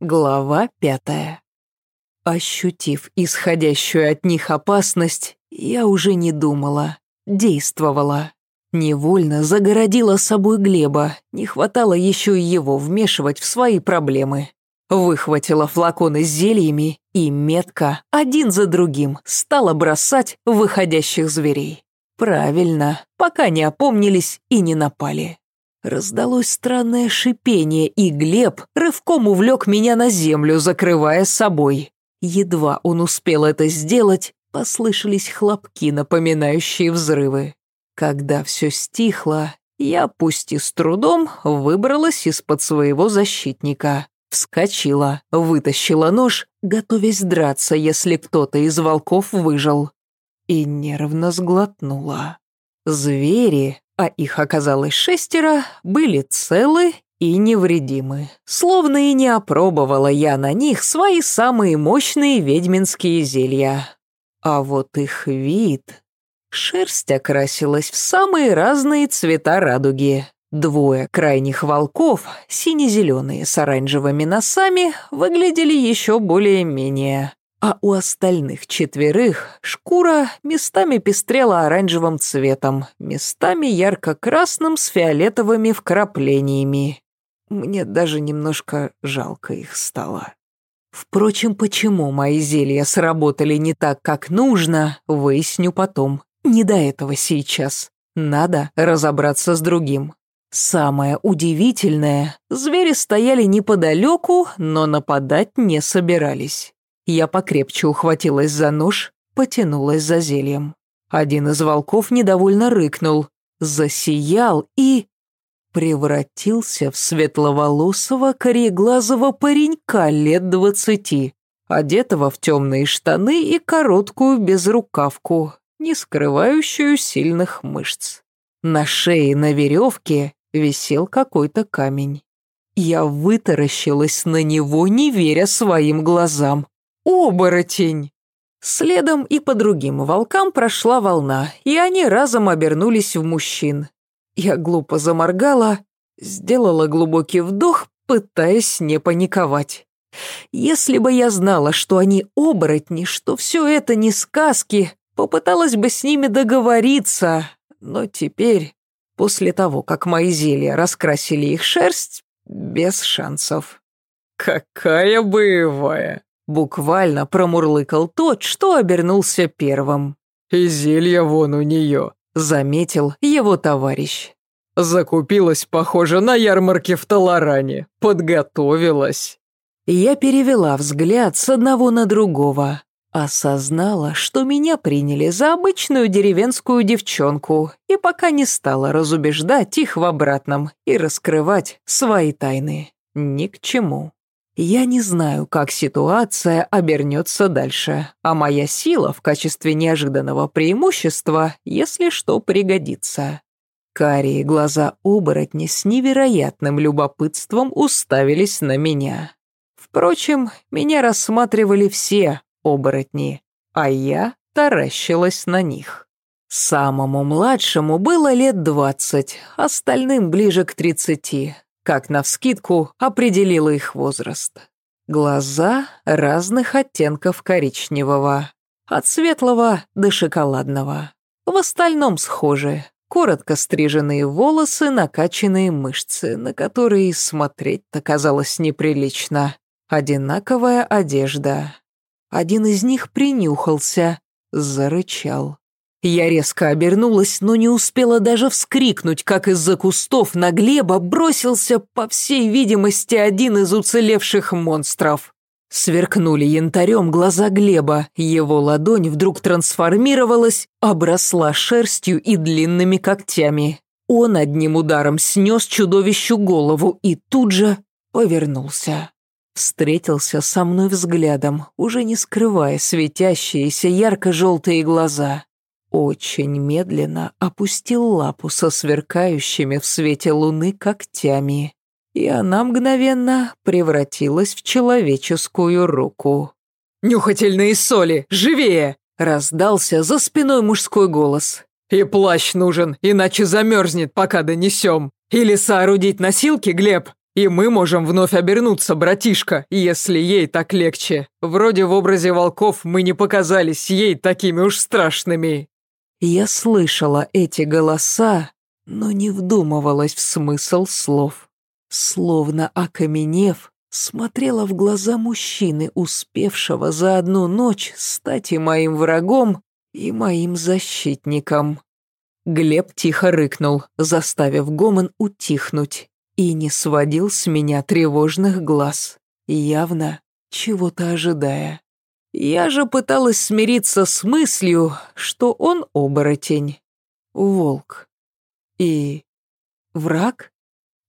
Глава пятая. Ощутив исходящую от них опасность, я уже не думала, действовала. Невольно загородила собой Глеба, не хватало еще его вмешивать в свои проблемы. Выхватила флаконы с зельями и метко, один за другим, стала бросать выходящих зверей. Правильно, пока не опомнились и не напали. Раздалось странное шипение, и Глеб рывком увлек меня на землю, закрывая собой. Едва он успел это сделать, послышались хлопки, напоминающие взрывы. Когда все стихло, я, пусть и с трудом, выбралась из-под своего защитника. Вскочила, вытащила нож, готовясь драться, если кто-то из волков выжил. И нервно сглотнула. Звери, а их оказалось шестеро, были целы и невредимы. Словно и не опробовала я на них свои самые мощные ведьминские зелья. А вот их вид... Шерсть окрасилась в самые разные цвета радуги. Двое крайних волков, сине-зеленые с оранжевыми носами, выглядели еще более-менее а у остальных четверых шкура местами пестрела оранжевым цветом, местами ярко-красным с фиолетовыми вкраплениями. Мне даже немножко жалко их стало. Впрочем, почему мои зелья сработали не так, как нужно, выясню потом. Не до этого сейчас. Надо разобраться с другим. Самое удивительное, звери стояли неподалеку, но нападать не собирались. Я покрепче ухватилась за нож, потянулась за зельем. Один из волков недовольно рыкнул, засиял и... превратился в светловолосого кореглазого паренька лет двадцати, одетого в темные штаны и короткую безрукавку, не скрывающую сильных мышц. На шее на веревке висел какой-то камень. Я вытаращилась на него, не веря своим глазам. Оборотень! Следом и по другим волкам прошла волна, и они разом обернулись в мужчин. Я глупо заморгала, сделала глубокий вдох, пытаясь не паниковать. Если бы я знала, что они оборотни, что все это не сказки, попыталась бы с ними договориться, но теперь, после того, как мои зелья раскрасили их шерсть, без шансов. «Какая боевая!» Буквально промурлыкал тот, что обернулся первым. «И зелье вон у нее», — заметил его товарищ. «Закупилась, похоже, на ярмарке в Таларане. Подготовилась». Я перевела взгляд с одного на другого. Осознала, что меня приняли за обычную деревенскую девчонку и пока не стала разубеждать их в обратном и раскрывать свои тайны. Ни к чему. Я не знаю, как ситуация обернется дальше, а моя сила в качестве неожиданного преимущества, если что, пригодится. Карие глаза оборотни с невероятным любопытством уставились на меня. Впрочем, меня рассматривали все оборотни, а я таращилась на них. Самому младшему было лет двадцать, остальным ближе к тридцати как навскидку определила их возраст. Глаза разных оттенков коричневого, от светлого до шоколадного. В остальном схожи. Коротко стриженные волосы, накачанные мышцы, на которые смотреть-то казалось неприлично. Одинаковая одежда. Один из них принюхался, зарычал. Я резко обернулась, но не успела даже вскрикнуть, как из-за кустов на Глеба бросился, по всей видимости, один из уцелевших монстров. Сверкнули янтарем глаза Глеба, его ладонь вдруг трансформировалась, обросла шерстью и длинными когтями. Он одним ударом снес чудовищу голову и тут же повернулся. Встретился со мной взглядом, уже не скрывая светящиеся ярко-желтые глаза. Очень медленно опустил лапу со сверкающими в свете луны когтями, и она мгновенно превратилась в человеческую руку. «Нюхательные соли! Живее!» — раздался за спиной мужской голос. «И плащ нужен, иначе замерзнет, пока донесем. Или соорудить носилки, Глеб? И мы можем вновь обернуться, братишка, если ей так легче. Вроде в образе волков мы не показались ей такими уж страшными». Я слышала эти голоса, но не вдумывалась в смысл слов. Словно окаменев, смотрела в глаза мужчины, успевшего за одну ночь стать и моим врагом, и моим защитником. Глеб тихо рыкнул, заставив гомон утихнуть и не сводил с меня тревожных глаз, явно чего-то ожидая. Я же пыталась смириться с мыслью, что он оборотень, волк и враг.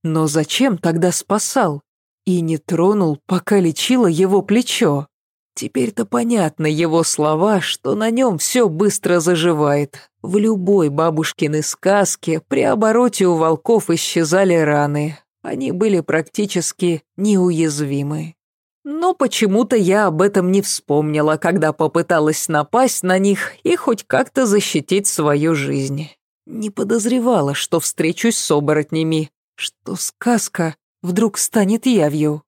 Но зачем тогда спасал и не тронул, пока лечила его плечо? Теперь-то понятно его слова, что на нем все быстро заживает. В любой бабушкиной сказке при обороте у волков исчезали раны. Они были практически неуязвимы. Но почему-то я об этом не вспомнила, когда попыталась напасть на них и хоть как-то защитить свою жизнь. Не подозревала, что встречусь с оборотнями, что сказка вдруг станет явью.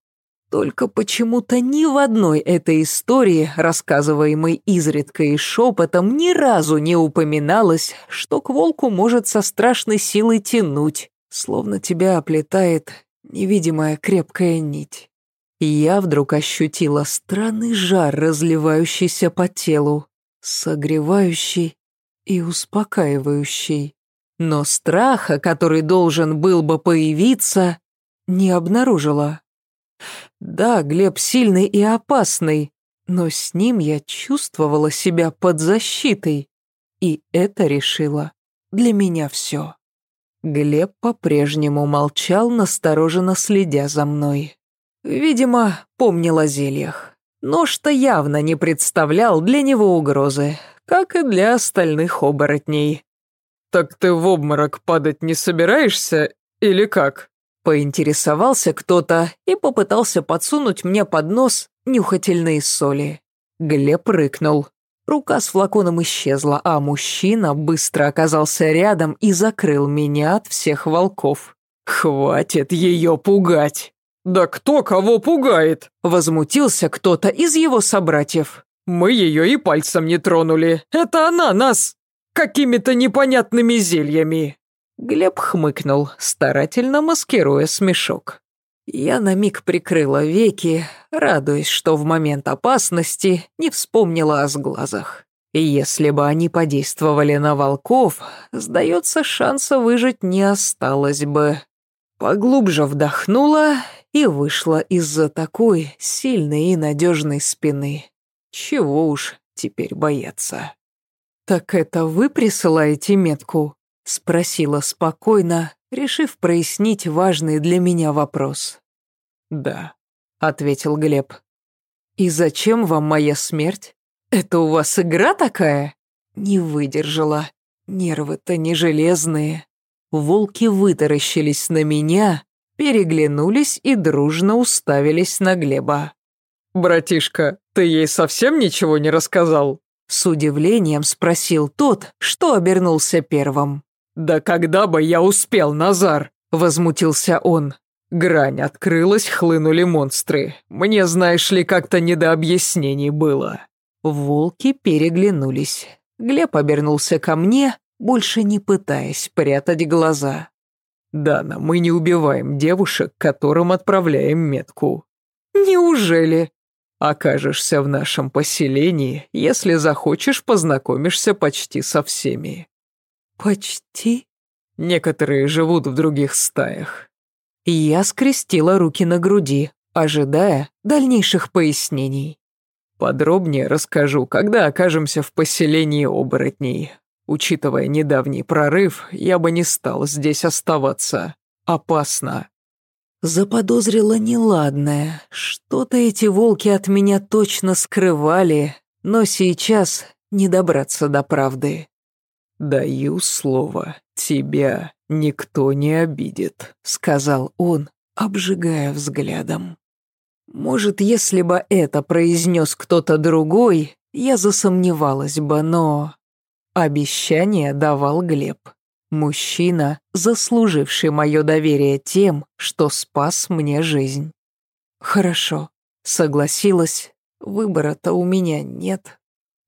Только почему-то ни в одной этой истории, рассказываемой изредка и шепотом, ни разу не упоминалось, что к волку может со страшной силой тянуть, словно тебя оплетает невидимая крепкая нить. Я вдруг ощутила странный жар, разливающийся по телу, согревающий и успокаивающий. Но страха, который должен был бы появиться, не обнаружила. Да, Глеб сильный и опасный, но с ним я чувствовала себя под защитой, и это решило для меня все. Глеб по-прежнему молчал, настороженно следя за мной. Видимо, помнил о зельях. Нож-то явно не представлял для него угрозы, как и для остальных оборотней. «Так ты в обморок падать не собираешься или как?» Поинтересовался кто-то и попытался подсунуть мне под нос нюхательные соли. Глеб рыкнул. Рука с флаконом исчезла, а мужчина быстро оказался рядом и закрыл меня от всех волков. «Хватит ее пугать!» «Да кто кого пугает?» Возмутился кто-то из его собратьев. «Мы ее и пальцем не тронули. Это она нас какими-то непонятными зельями». Глеб хмыкнул, старательно маскируя смешок. Я на миг прикрыла веки, радуясь, что в момент опасности не вспомнила о сглазах. Если бы они подействовали на волков, сдается, шанса выжить не осталось бы. Поглубже вдохнула и вышла из-за такой сильной и надежной спины. Чего уж теперь бояться. «Так это вы присылаете метку?» — спросила спокойно, решив прояснить важный для меня вопрос. «Да», — ответил Глеб. «И зачем вам моя смерть? Это у вас игра такая?» Не выдержала. Нервы-то не железные. Волки вытаращились на меня, переглянулись и дружно уставились на Глеба. «Братишка, ты ей совсем ничего не рассказал?» С удивлением спросил тот, что обернулся первым. «Да когда бы я успел, Назар?» – возмутился он. Грань открылась, хлынули монстры. Мне, знаешь ли, как-то не до объяснений было. Волки переглянулись. Глеб обернулся ко мне, больше не пытаясь прятать глаза. «Дана, мы не убиваем девушек, которым отправляем метку». «Неужели?» «Окажешься в нашем поселении, если захочешь, познакомишься почти со всеми». «Почти?» Некоторые живут в других стаях. Я скрестила руки на груди, ожидая дальнейших пояснений. Подробнее расскажу, когда окажемся в поселении оборотней. Учитывая недавний прорыв, я бы не стал здесь оставаться. Опасно. Заподозрила неладное. Что-то эти волки от меня точно скрывали, но сейчас не добраться до правды. «Даю слово, тебя никто не обидит», — сказал он, обжигая взглядом. Может, если бы это произнес кто-то другой, я засомневалась бы, но... Обещание давал Глеб. Мужчина, заслуживший мое доверие тем, что спас мне жизнь. Хорошо, согласилась, выбора-то у меня нет.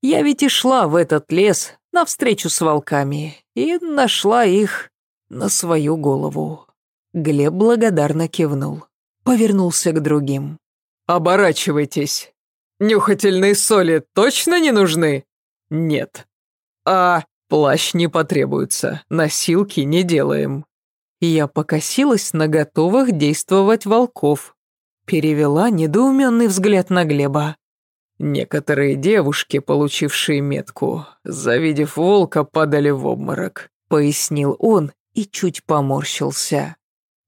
Я ведь и шла в этот лес навстречу с волками и нашла их на свою голову. Глеб благодарно кивнул, повернулся к другим. «Оборачивайтесь. Нюхательные соли точно не нужны?» «Нет». «А плащ не потребуется, носилки не делаем». Я покосилась на готовых действовать волков. Перевела недоуменный взгляд на Глеба. Некоторые девушки, получившие метку, завидев волка, падали в обморок, пояснил он и чуть поморщился.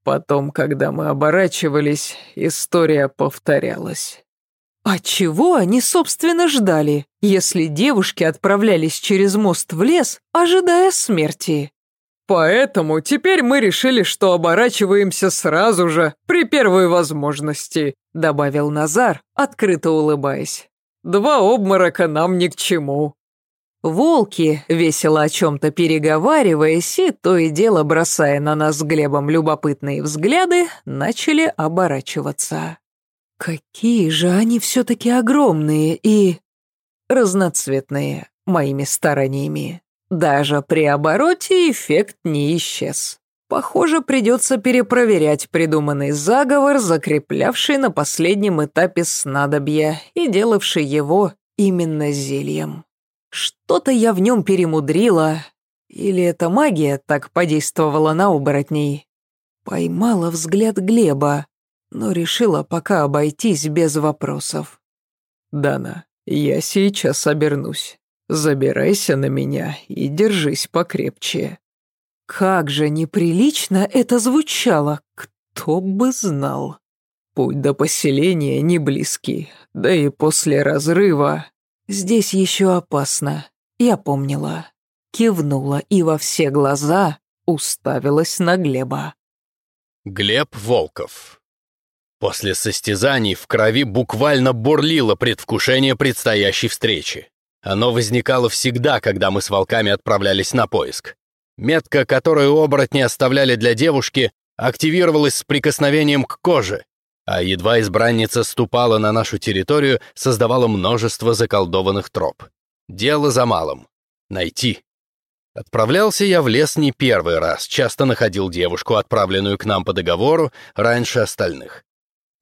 Потом, когда мы оборачивались, история повторялась. А чего они, собственно, ждали, если девушки отправлялись через мост в лес, ожидая смерти? Поэтому теперь мы решили, что оборачиваемся сразу же, при первой возможности», добавил Назар, открыто улыбаясь. «Два обморока нам ни к чему». Волки, весело о чем-то переговариваясь и то и дело бросая на нас с Глебом любопытные взгляды, начали оборачиваться. Какие же они все-таки огромные и разноцветные моими стараниями. Даже при обороте эффект не исчез. Похоже, придется перепроверять придуманный заговор, закреплявший на последнем этапе снадобья и делавший его именно зельем. Что-то я в нем перемудрила. Или эта магия так подействовала на оборотней? Поймала взгляд Глеба, но решила пока обойтись без вопросов. «Дана, я сейчас обернусь. Забирайся на меня и держись покрепче». Как же неприлично это звучало, кто бы знал. Путь до поселения не близкий, да и после разрыва Здесь еще опасно, я помнила. Кивнула и во все глаза уставилась на Глеба. Глеб Волков. После состязаний в крови буквально бурлило предвкушение предстоящей встречи. Оно возникало всегда, когда мы с волками отправлялись на поиск. Метка, которую оборотни оставляли для девушки, активировалась с прикосновением к коже, а едва избранница ступала на нашу территорию, создавала множество заколдованных троп. Дело за малым — найти. Отправлялся я в лес не первый раз, часто находил девушку, отправленную к нам по договору, раньше остальных.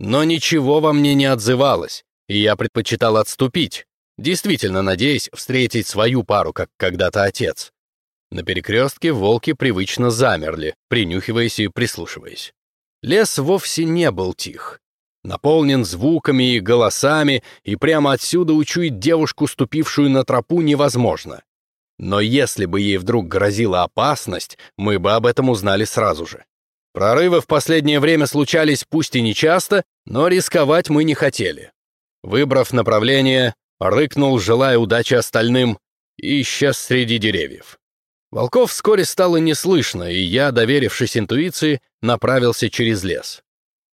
Но ничего во мне не отзывалось, и я предпочитал отступить, действительно надеясь встретить свою пару, как когда-то отец. На перекрестке волки привычно замерли, принюхиваясь и прислушиваясь. Лес вовсе не был тих. Наполнен звуками и голосами, и прямо отсюда учуять девушку, ступившую на тропу, невозможно. Но если бы ей вдруг грозила опасность, мы бы об этом узнали сразу же. Прорывы в последнее время случались пусть и нечасто, но рисковать мы не хотели. Выбрав направление, рыкнул, желая удачи остальным, и исчез среди деревьев. Волков вскоре стало не слышно, и я, доверившись интуиции, направился через лес.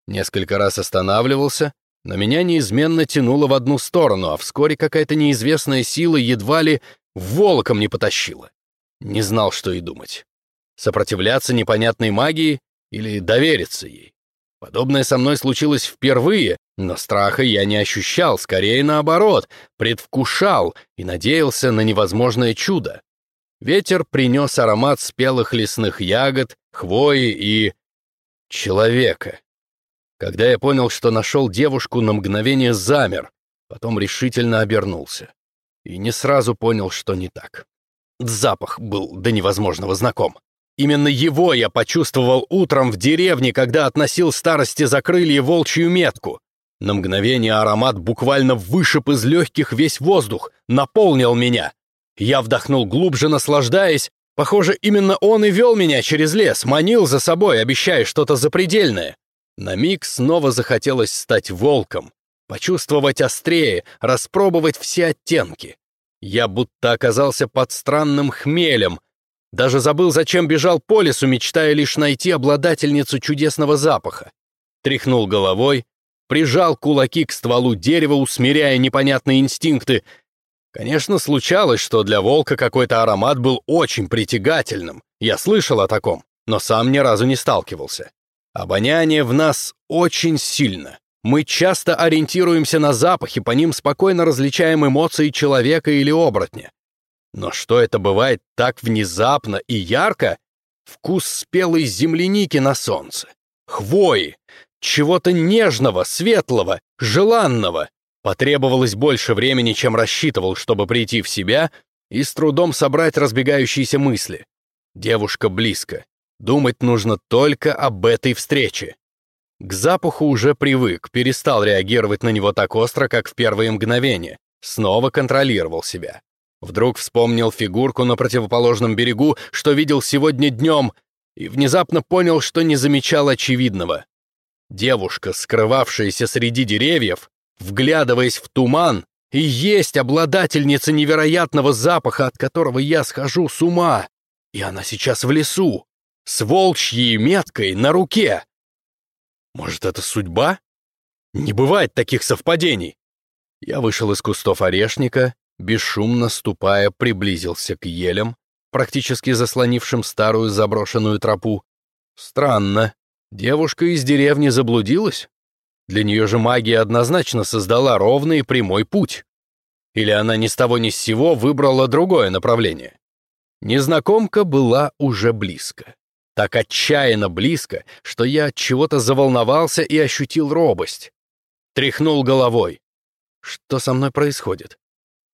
Несколько раз останавливался, но меня неизменно тянуло в одну сторону, а вскоре какая-то неизвестная сила едва ли волоком не потащила. Не знал, что и думать. Сопротивляться непонятной магии или довериться ей. Подобное со мной случилось впервые, но страха я не ощущал, скорее наоборот, предвкушал и надеялся на невозможное чудо. Ветер принес аромат спелых лесных ягод, хвои и... человека. Когда я понял, что нашел девушку, на мгновение замер, потом решительно обернулся. И не сразу понял, что не так. Запах был до невозможного знаком. Именно его я почувствовал утром в деревне, когда относил старости за крылья волчью метку. На мгновение аромат буквально вышиб из легких весь воздух, наполнил меня. Я вдохнул глубже, наслаждаясь. Похоже, именно он и вел меня через лес, манил за собой, обещая что-то запредельное. На миг снова захотелось стать волком, почувствовать острее, распробовать все оттенки. Я будто оказался под странным хмелем, даже забыл, зачем бежал по лесу, мечтая лишь найти обладательницу чудесного запаха. Тряхнул головой, прижал кулаки к стволу дерева, усмиряя непонятные инстинкты, Конечно, случалось, что для волка какой-то аромат был очень притягательным, Я слышал о таком, но сам ни разу не сталкивался. Обоняние в нас очень сильно. Мы часто ориентируемся на запахи, по ним спокойно различаем эмоции человека или оборотня. Но что это бывает так внезапно и ярко? Вкус спелой земляники на солнце, хвои, чего-то нежного, светлого, желанного. Потребовалось больше времени, чем рассчитывал, чтобы прийти в себя и с трудом собрать разбегающиеся мысли. Девушка близко. Думать нужно только об этой встрече. К запаху уже привык, перестал реагировать на него так остро, как в первые мгновения. Снова контролировал себя. Вдруг вспомнил фигурку на противоположном берегу, что видел сегодня днем, и внезапно понял, что не замечал очевидного. Девушка, скрывавшаяся среди деревьев, вглядываясь в туман, и есть обладательница невероятного запаха, от которого я схожу с ума. И она сейчас в лесу, с волчьей меткой на руке. Может, это судьба? Не бывает таких совпадений. Я вышел из кустов орешника, бесшумно ступая, приблизился к елям, практически заслонившим старую заброшенную тропу. Странно, девушка из деревни заблудилась? Для нее же магия однозначно создала ровный и прямой путь. Или она ни с того ни с сего выбрала другое направление? Незнакомка была уже близко. Так отчаянно близко, что я от чего-то заволновался и ощутил робость. Тряхнул головой. Что со мной происходит?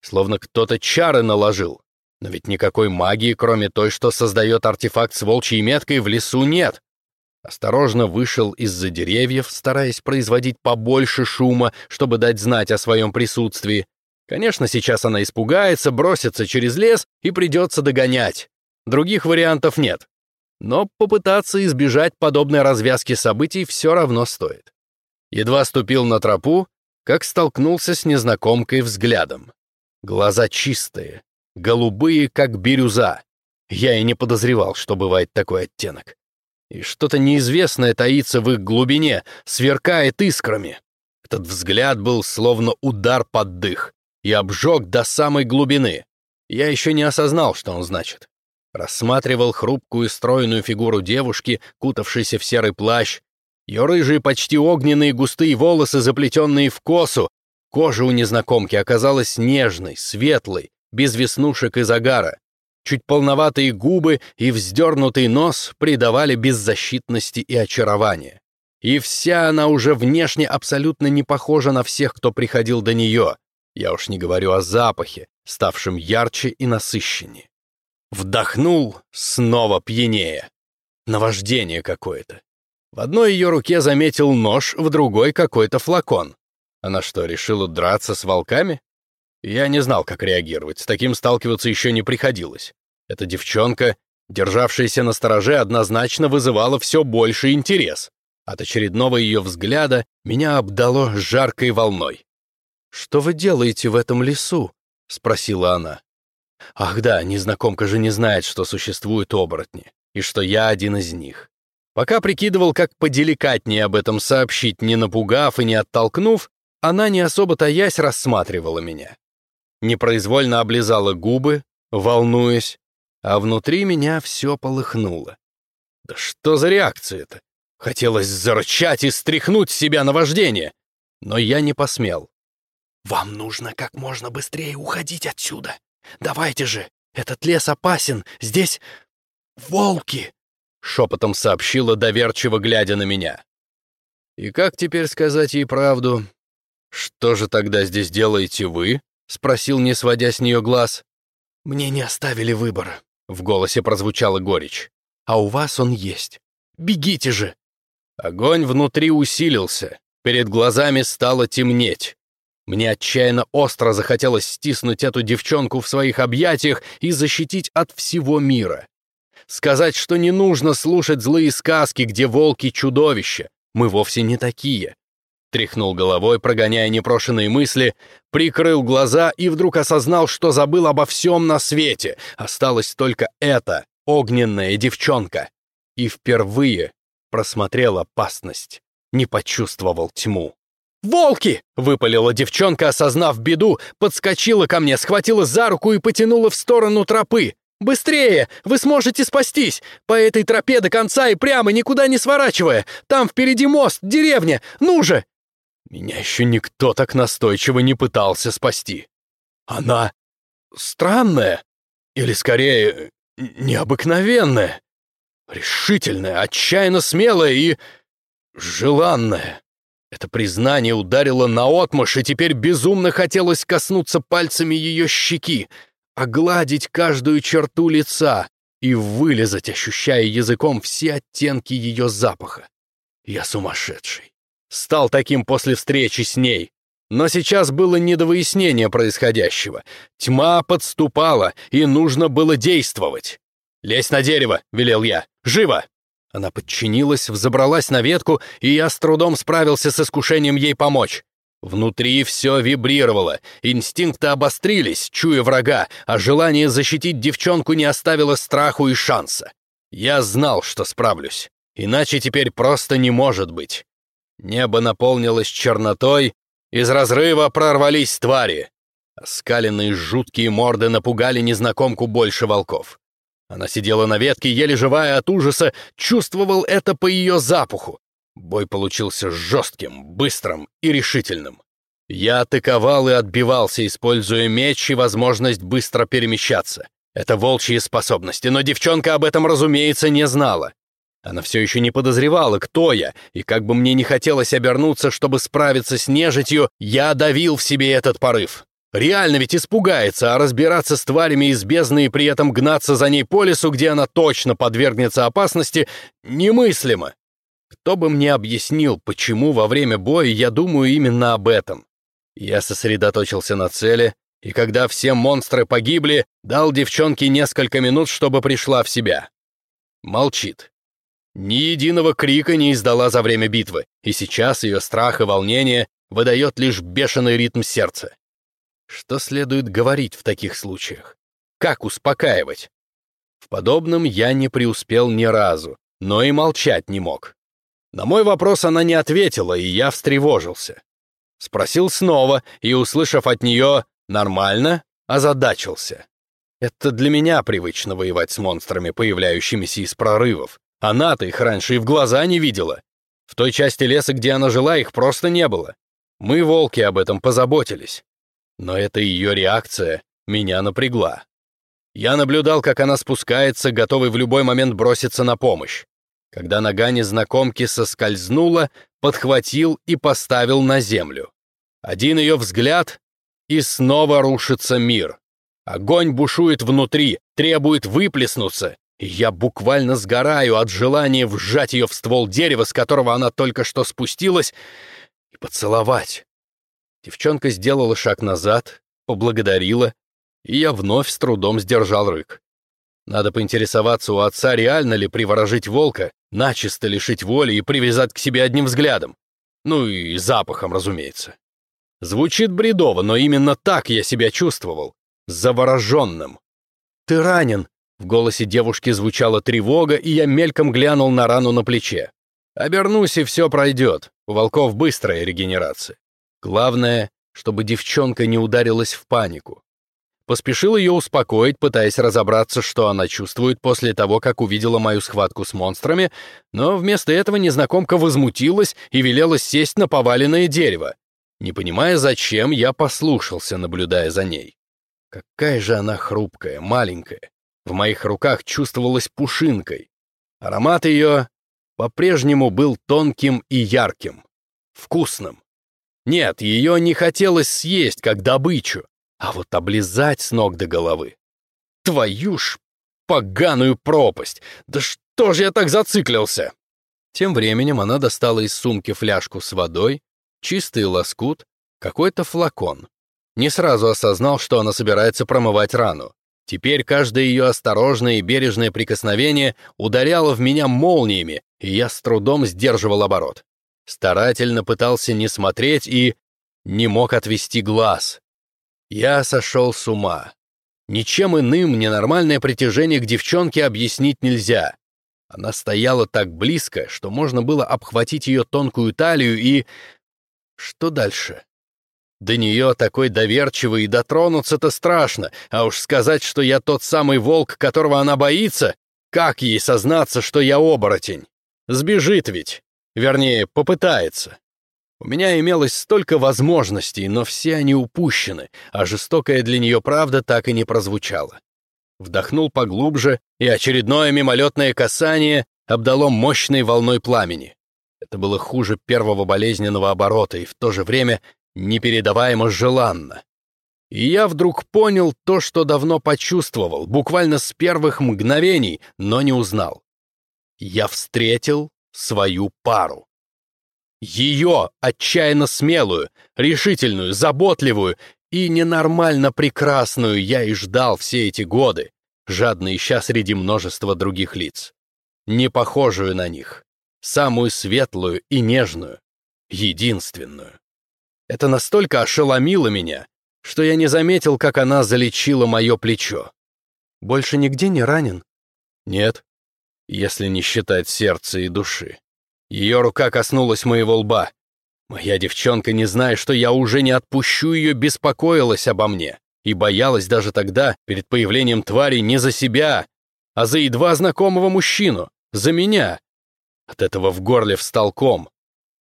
Словно кто-то чары наложил. Но ведь никакой магии, кроме той, что создает артефакт с волчьей меткой, в лесу нет. Осторожно вышел из-за деревьев, стараясь производить побольше шума, чтобы дать знать о своем присутствии. Конечно, сейчас она испугается, бросится через лес и придется догонять. Других вариантов нет. Но попытаться избежать подобной развязки событий все равно стоит. Едва ступил на тропу, как столкнулся с незнакомкой взглядом. Глаза чистые, голубые, как бирюза. Я и не подозревал, что бывает такой оттенок и что-то неизвестное таится в их глубине, сверкает искрами. Этот взгляд был словно удар под дых и обжег до самой глубины. Я еще не осознал, что он значит. Рассматривал хрупкую стройную фигуру девушки, кутавшейся в серый плащ, ее рыжие почти огненные густые волосы, заплетенные в косу. Кожа у незнакомки оказалась нежной, светлой, без веснушек и загара. Чуть полноватые губы и вздернутый нос придавали беззащитности и очарования. И вся она уже внешне абсолютно не похожа на всех, кто приходил до нее. Я уж не говорю о запахе, ставшем ярче и насыщеннее. Вдохнул, снова пьянее. Наваждение какое-то. В одной ее руке заметил нож, в другой какой-то флакон. Она что, решила драться с волками? Я не знал, как реагировать, с таким сталкиваться еще не приходилось. Эта девчонка, державшаяся на стороже, однозначно вызывала все больший интерес. От очередного ее взгляда меня обдало жаркой волной. «Что вы делаете в этом лесу?» — спросила она. «Ах да, незнакомка же не знает, что существуют оборотни, и что я один из них. Пока прикидывал, как поделикатнее об этом сообщить, не напугав и не оттолкнув, она, не особо таясь, рассматривала меня непроизвольно облизала губы, волнуясь, а внутри меня все полыхнуло. Да что за реакция-то? Хотелось зарычать и стряхнуть себя на вождение, но я не посмел. «Вам нужно как можно быстрее уходить отсюда. Давайте же, этот лес опасен, здесь волки!» Шепотом сообщила, доверчиво глядя на меня. «И как теперь сказать ей правду? Что же тогда здесь делаете вы?» — спросил, не сводя с нее глаз. «Мне не оставили выбора», — в голосе прозвучала горечь. «А у вас он есть. Бегите же!» Огонь внутри усилился, перед глазами стало темнеть. Мне отчаянно остро захотелось стиснуть эту девчонку в своих объятиях и защитить от всего мира. Сказать, что не нужно слушать злые сказки, где волки — чудовища. Мы вовсе не такие. Тряхнул головой, прогоняя непрошенные мысли, прикрыл глаза и вдруг осознал, что забыл обо всем на свете. Осталась только эта огненная девчонка. И впервые просмотрел опасность, не почувствовал тьму. «Волки!» — выпалила девчонка, осознав беду, подскочила ко мне, схватила за руку и потянула в сторону тропы. Быстрее! Вы сможете спастись! По этой тропе до конца и прямо, никуда не сворачивая! Там впереди мост, деревня! Ну же!» Меня еще никто так настойчиво не пытался спасти. Она странная, или скорее необыкновенная, решительная, отчаянно смелая и желанная. Это признание ударило наотмашь, и теперь безумно хотелось коснуться пальцами ее щеки, огладить каждую черту лица и вылезать, ощущая языком все оттенки ее запаха. Я сумасшедший. Стал таким после встречи с ней. Но сейчас было не до выяснения происходящего. Тьма подступала, и нужно было действовать. «Лезь на дерево», — велел я. «Живо!» Она подчинилась, взобралась на ветку, и я с трудом справился с искушением ей помочь. Внутри все вибрировало, инстинкты обострились, чуя врага, а желание защитить девчонку не оставило страху и шанса. Я знал, что справлюсь. Иначе теперь просто не может быть. Небо наполнилось чернотой, из разрыва прорвались твари. Оскаленные жуткие морды напугали незнакомку больше волков. Она сидела на ветке, еле живая от ужаса, чувствовал это по ее запаху. Бой получился жестким, быстрым и решительным. Я атаковал и отбивался, используя меч и возможность быстро перемещаться. Это волчьи способности, но девчонка об этом, разумеется, не знала. Она все еще не подозревала, кто я, и как бы мне не хотелось обернуться, чтобы справиться с нежитью, я давил в себе этот порыв. Реально ведь испугается, а разбираться с тварями из бездны и при этом гнаться за ней по лесу, где она точно подвергнется опасности, немыслимо. Кто бы мне объяснил, почему во время боя я думаю именно об этом? Я сосредоточился на цели, и когда все монстры погибли, дал девчонке несколько минут, чтобы пришла в себя. Молчит. Ни единого крика не издала за время битвы, и сейчас ее страх и волнение выдает лишь бешеный ритм сердца. Что следует говорить в таких случаях? Как успокаивать? В подобном я не преуспел ни разу, но и молчать не мог. На мой вопрос она не ответила, и я встревожился. Спросил снова, и, услышав от нее «нормально», озадачился. Это для меня привычно воевать с монстрами, появляющимися из прорывов. Она-то их раньше и в глаза не видела. В той части леса, где она жила, их просто не было. Мы, волки, об этом позаботились. Но эта ее реакция меня напрягла. Я наблюдал, как она спускается, готовый в любой момент броситься на помощь. Когда нога незнакомки соскользнула, подхватил и поставил на землю. Один ее взгляд, и снова рушится мир. Огонь бушует внутри, требует выплеснуться, я буквально сгораю от желания вжать ее в ствол дерева, с которого она только что спустилась, и поцеловать. Девчонка сделала шаг назад, поблагодарила, и я вновь с трудом сдержал рык. Надо поинтересоваться у отца, реально ли приворожить волка, начисто лишить воли и привязать к себе одним взглядом. Ну и запахом, разумеется. Звучит бредово, но именно так я себя чувствовал. Завороженным. «Ты ранен!» В голосе девушки звучала тревога, и я мельком глянул на рану на плече. «Обернусь, и все пройдет. У волков быстрая регенерация. Главное, чтобы девчонка не ударилась в панику. Поспешил ее успокоить, пытаясь разобраться, что она чувствует после того, как увидела мою схватку с монстрами, но вместо этого незнакомка возмутилась и велела сесть на поваленное дерево. Не понимая, зачем, я послушался, наблюдая за ней. Какая же она хрупкая, маленькая. В моих руках чувствовалась пушинкой. Аромат ее по-прежнему был тонким и ярким, вкусным. Нет, ее не хотелось съесть, как добычу, а вот облизать с ног до головы. Твою ж поганую пропасть! Да что же я так зациклился? Тем временем она достала из сумки фляжку с водой, чистый лоскут, какой-то флакон. Не сразу осознал, что она собирается промывать рану. Теперь каждое ее осторожное и бережное прикосновение ударяло в меня молниями, и я с трудом сдерживал оборот. Старательно пытался не смотреть и не мог отвести глаз. Я сошел с ума. Ничем иным ненормальное притяжение к девчонке объяснить нельзя. Она стояла так близко, что можно было обхватить ее тонкую талию и... Что дальше? До нее такой доверчивый и дотронуться-то страшно, а уж сказать, что я тот самый волк, которого она боится, как ей сознаться, что я оборотень? Сбежит ведь. Вернее, попытается. У меня имелось столько возможностей, но все они упущены, а жестокая для нее правда так и не прозвучала. Вдохнул поглубже, и очередное мимолетное касание обдало мощной волной пламени. Это было хуже первого болезненного оборота и в то же время непередаваемо желанно. И я вдруг понял то, что давно почувствовал, буквально с первых мгновений, но не узнал. Я встретил свою пару. Ее отчаянно смелую, решительную, заботливую и ненормально прекрасную я и ждал все эти годы, жадно ища среди множества других лиц. Не похожую на них, самую светлую и нежную, единственную. Это настолько ошеломило меня, что я не заметил, как она залечила мое плечо. Больше нигде не ранен? Нет, если не считать сердца и души. Ее рука коснулась моего лба. Моя девчонка, не зная, что я уже не отпущу ее, беспокоилась обо мне и боялась даже тогда, перед появлением твари, не за себя, а за едва знакомого мужчину, за меня. От этого в горле встал ком.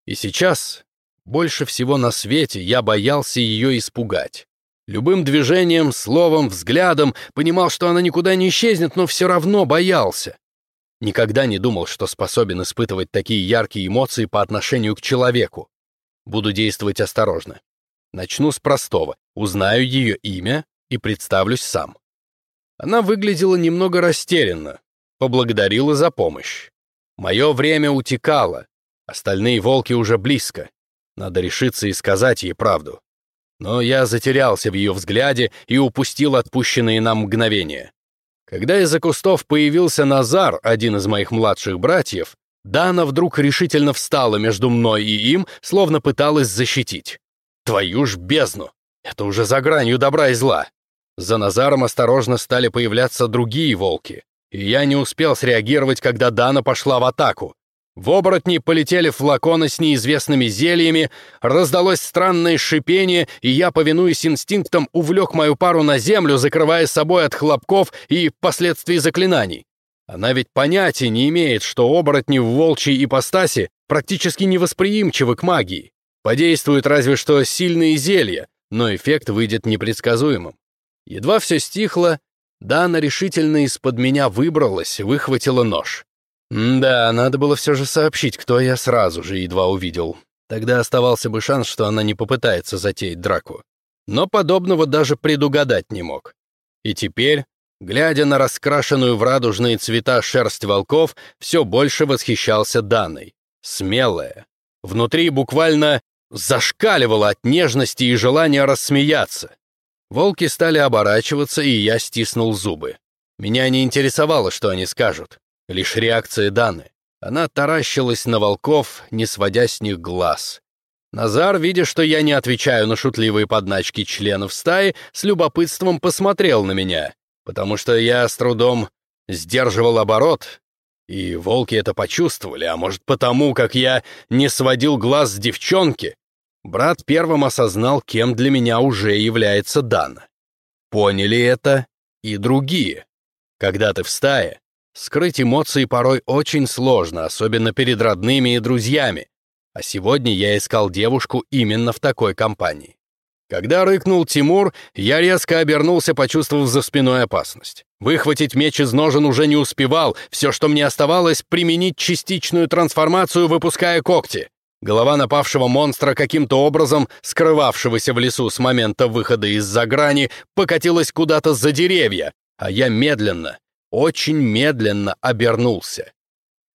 И сейчас, больше всего на свете, я боялся ее испугать. Любым движением, словом, взглядом понимал, что она никуда не исчезнет, но все равно боялся. Никогда не думал, что способен испытывать такие яркие эмоции по отношению к человеку. Буду действовать осторожно. Начну с простого. Узнаю ее имя и представлюсь сам. Она выглядела немного растерянно, поблагодарила за помощь. Мое время утекало, остальные волки уже близко. Надо решиться и сказать ей правду. Но я затерялся в ее взгляде и упустил отпущенные нам мгновения. Когда из-за кустов появился Назар, один из моих младших братьев, Дана вдруг решительно встала между мной и им, словно пыталась защитить. Твою ж бездну! Это уже за гранью добра и зла. За Назаром осторожно стали появляться другие волки, и я не успел среагировать, когда Дана пошла в атаку. В оборотни полетели флаконы с неизвестными зельями, раздалось странное шипение, и я, повинуясь инстинктам, увлек мою пару на землю, закрывая собой от хлопков и последствий заклинаний. Она ведь понятия не имеет, что оборотни в волчьей ипостаси практически невосприимчивы к магии. Подействуют разве что сильные зелья, но эффект выйдет непредсказуемым. Едва все стихло, Дана решительно из-под меня выбралась, выхватила нож. Да, надо было все же сообщить, кто я сразу же едва увидел. Тогда оставался бы шанс, что она не попытается затеять драку. Но подобного даже предугадать не мог. И теперь, глядя на раскрашенную в радужные цвета шерсть волков, все больше восхищался Даной. Смелая. Внутри буквально зашкаливала от нежности и желания рассмеяться. Волки стали оборачиваться, и я стиснул зубы. Меня не интересовало, что они скажут. Лишь реакция Даны. Она таращилась на волков, не сводя с них глаз. Назар, видя, что я не отвечаю на шутливые подначки членов стаи, с любопытством посмотрел на меня, потому что я с трудом сдерживал оборот, и волки это почувствовали, а может потому, как я не сводил глаз с девчонки. Брат первым осознал, кем для меня уже является Дана. Поняли это и другие. Когда ты в стае, Скрыть эмоции порой очень сложно, особенно перед родными и друзьями. А сегодня я искал девушку именно в такой компании. Когда рыкнул Тимур, я резко обернулся, почувствовав за спиной опасность. Выхватить меч из ножен уже не успевал, все, что мне оставалось, применить частичную трансформацию, выпуская когти. Голова напавшего монстра, каким-то образом скрывавшегося в лесу с момента выхода из-за грани, покатилась куда-то за деревья, а я медленно, очень медленно обернулся.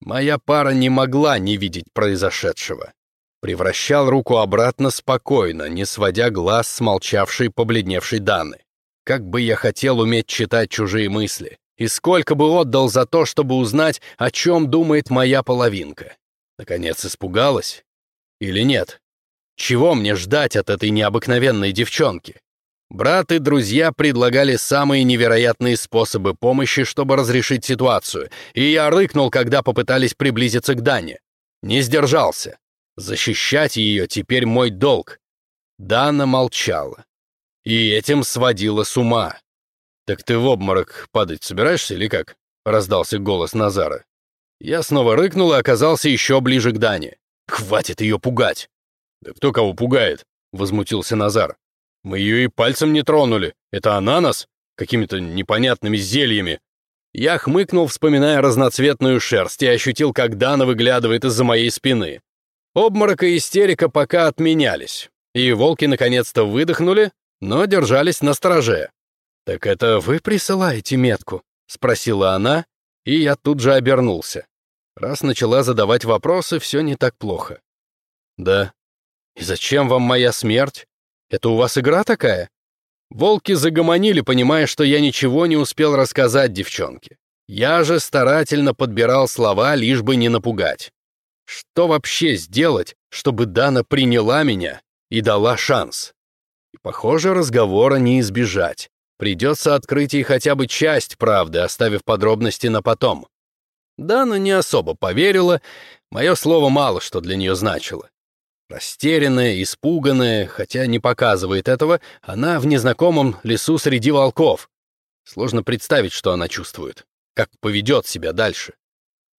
Моя пара не могла не видеть произошедшего. Превращал руку обратно спокойно, не сводя глаз с молчавшей, побледневшей Даны. Как бы я хотел уметь читать чужие мысли, и сколько бы отдал за то, чтобы узнать, о чем думает моя половинка. Наконец испугалась? Или нет? Чего мне ждать от этой необыкновенной девчонки? Брат и друзья предлагали самые невероятные способы помощи, чтобы разрешить ситуацию, и я рыкнул, когда попытались приблизиться к Дане. Не сдержался. Защищать ее теперь мой долг. Дана молчала. И этим сводила с ума. «Так ты в обморок падать собираешься или как?» — раздался голос Назара. Я снова рыкнул и оказался еще ближе к Дане. «Хватит ее пугать!» «Да кто кого пугает?» — возмутился Назар. «Мы ее и пальцем не тронули. Это она нас? Какими-то непонятными зельями». Я хмыкнул, вспоминая разноцветную шерсть, и ощутил, как Дана выглядывает из-за моей спины. Обморок и истерика пока отменялись, и волки наконец-то выдохнули, но держались на стороже. «Так это вы присылаете метку?» — спросила она, и я тут же обернулся. Раз начала задавать вопросы, все не так плохо. «Да. И зачем вам моя смерть? Это у вас игра такая?» Волки загомонили, понимая, что я ничего не успел рассказать девчонке. Я же старательно подбирал слова, лишь бы не напугать. Что вообще сделать, чтобы Дана приняла меня и дала шанс? И, похоже, разговора не избежать. Придется открыть ей хотя бы часть правды, оставив подробности на потом. Дана не особо поверила, мое слово мало что для нее значило. Растерянная, испуганная, хотя не показывает этого, она в незнакомом лесу среди волков. Сложно представить, что она чувствует, как поведет себя дальше.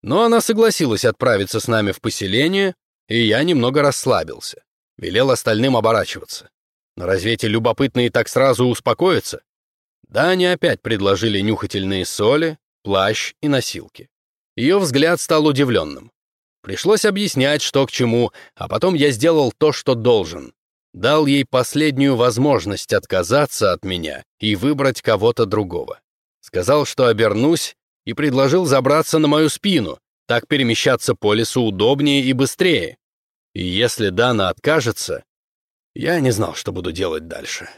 Но она согласилась отправиться с нами в поселение, и я немного расслабился. Велел остальным оборачиваться. Но разве эти любопытные так сразу успокоятся? Да, они опять предложили нюхательные соли, плащ и носилки. Ее взгляд стал удивленным. Пришлось объяснять, что к чему, а потом я сделал то, что должен. Дал ей последнюю возможность отказаться от меня и выбрать кого-то другого. Сказал, что обернусь, и предложил забраться на мою спину, так перемещаться по лесу удобнее и быстрее. И если Дана откажется, я не знал, что буду делать дальше.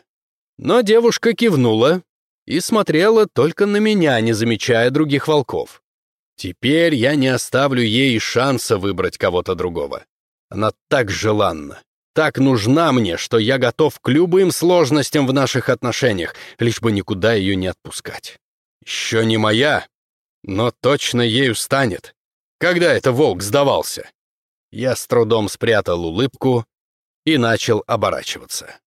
Но девушка кивнула и смотрела только на меня, не замечая других волков. Теперь я не оставлю ей шанса выбрать кого-то другого. Она так желанна, так нужна мне, что я готов к любым сложностям в наших отношениях, лишь бы никуда ее не отпускать. Еще не моя, но точно ею станет. Когда это волк сдавался? Я с трудом спрятал улыбку и начал оборачиваться.